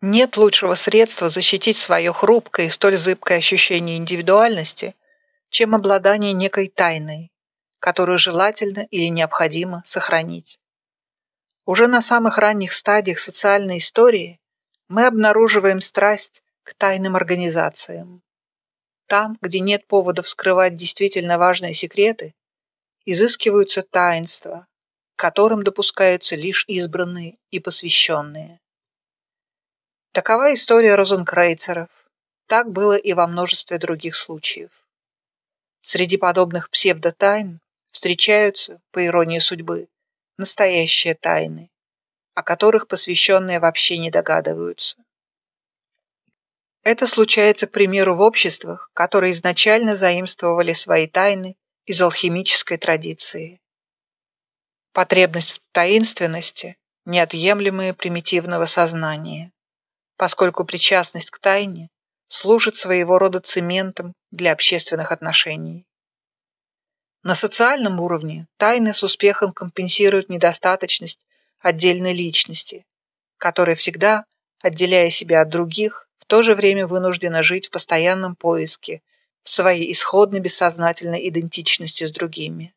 Нет лучшего средства защитить свое хрупкое и столь зыбкое ощущение индивидуальности, чем обладание некой тайной, которую желательно или необходимо сохранить. Уже на самых ранних стадиях социальной истории мы обнаруживаем страсть к тайным организациям. Там, где нет поводов скрывать действительно важные секреты, изыскиваются таинства, которым допускаются лишь избранные и посвященные. Такова история розенкрейцеров. Так было и во множестве других случаев. Среди подобных псевдотайн встречаются, по иронии судьбы, настоящие тайны, о которых посвященные вообще не догадываются. Это случается, к примеру, в обществах, которые изначально заимствовали свои тайны из алхимической традиции. Потребность в таинственности – неотъемлемая примитивного сознания, поскольку причастность к тайне служит своего рода цементом для общественных отношений. На социальном уровне тайны с успехом компенсируют недостаточность отдельной личности, которая всегда, отделяя себя от других, в то же время вынуждена жить в постоянном поиске в своей исходной бессознательной идентичности с другими.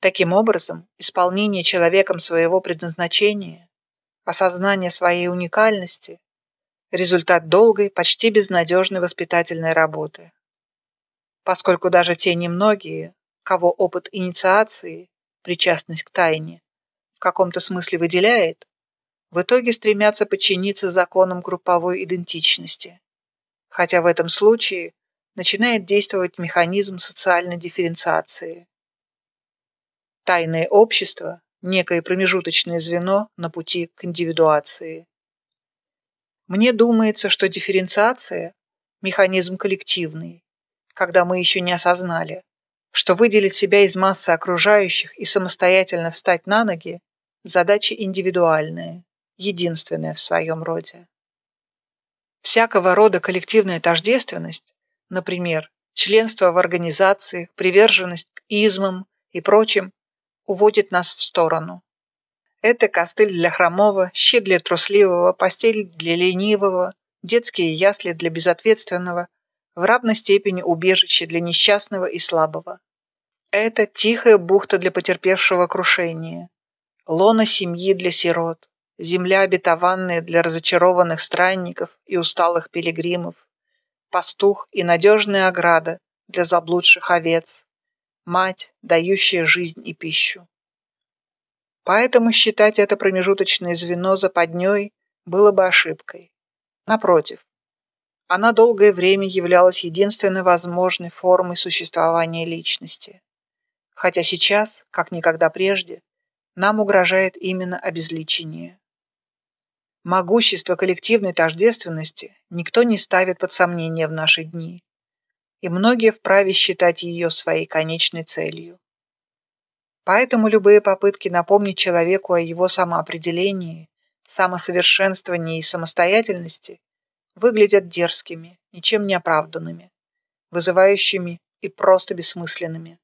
Таким образом, исполнение человеком своего предназначения, осознание своей уникальности – результат долгой, почти безнадежной воспитательной работы. Поскольку даже те немногие, кого опыт инициации, причастность к тайне, в каком-то смысле выделяет, в итоге стремятся подчиниться законам групповой идентичности. Хотя в этом случае начинает действовать механизм социальной дифференциации. Тайное общество – некое промежуточное звено на пути к индивидуации. Мне думается, что дифференциация – механизм коллективный, когда мы еще не осознали, что выделить себя из массы окружающих и самостоятельно встать на ноги – задача индивидуальная, единственная в своем роде. Всякого рода коллективная тождественность, например, членство в организации, приверженность к измам и прочим, уводит нас в сторону. Это костыль для хромого, щит для трусливого, постель для ленивого, детские ясли для безответственного, в равной степени убежище для несчастного и слабого. Это тихая бухта для потерпевшего крушения, лона семьи для сирот, земля обетованная для разочарованных странников и усталых пилигримов, пастух и надежная ограда для заблудших овец, мать, дающая жизнь и пищу. Поэтому считать это промежуточное звено западней было бы ошибкой. Напротив, она долгое время являлась единственной возможной формой существования личности. Хотя сейчас, как никогда прежде, нам угрожает именно обезличение. Могущество коллективной тождественности никто не ставит под сомнение в наши дни, и многие вправе считать ее своей конечной целью. Поэтому любые попытки напомнить человеку о его самоопределении, самосовершенствовании и самостоятельности выглядят дерзкими, ничем не оправданными, вызывающими и просто бессмысленными.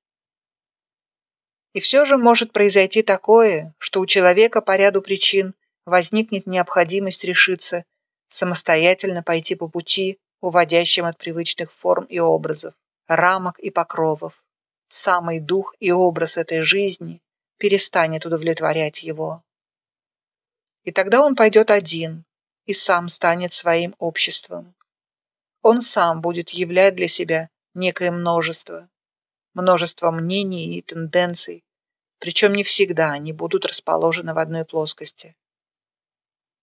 И все же может произойти такое, что у человека по ряду причин возникнет необходимость решиться самостоятельно пойти по пути, уводящим от привычных форм и образов, рамок и покровов. Самый дух и образ этой жизни перестанет удовлетворять его. И тогда он пойдет один, и сам станет своим обществом. Он сам будет являть для себя некое множество, множество мнений и тенденций, причем не всегда они будут расположены в одной плоскости.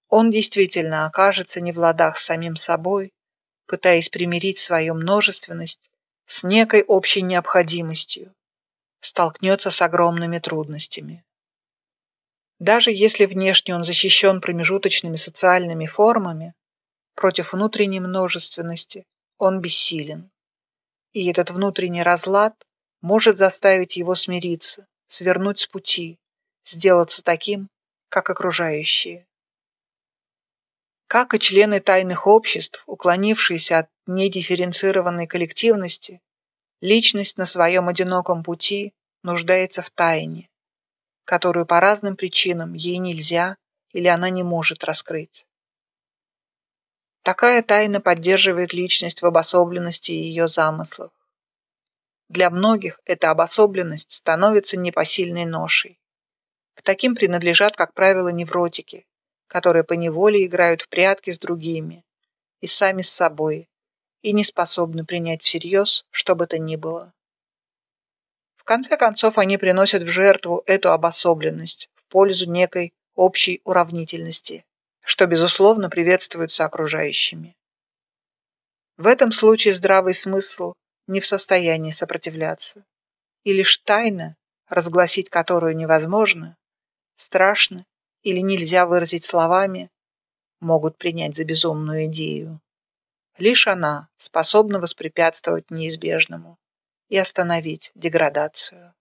Он действительно окажется не в ладах с самим собой, пытаясь примирить свою множественность с некой общей необходимостью, столкнется с огромными трудностями. Даже если внешне он защищен промежуточными социальными формами, против внутренней множественности он бессилен. И этот внутренний разлад может заставить его смириться, свернуть с пути, сделаться таким, как окружающие. Как и члены тайных обществ, уклонившиеся от недифференцированной коллективности, личность на своем одиноком пути нуждается в тайне, которую по разным причинам ей нельзя или она не может раскрыть. Такая тайна поддерживает личность в обособленности ее замыслов. Для многих эта обособленность становится непосильной ношей. К таким принадлежат, как правило, невротики, которые поневоле играют в прятки с другими и сами с собой, и не способны принять всерьез, что бы то ни было. В конце концов, они приносят в жертву эту обособленность в пользу некой общей уравнительности, что, безусловно, приветствуется окружающими. В этом случае здравый смысл не в состоянии сопротивляться, и лишь тайна, разгласить которую невозможно, страшно или нельзя выразить словами, могут принять за безумную идею. Лишь она способна воспрепятствовать неизбежному и остановить деградацию.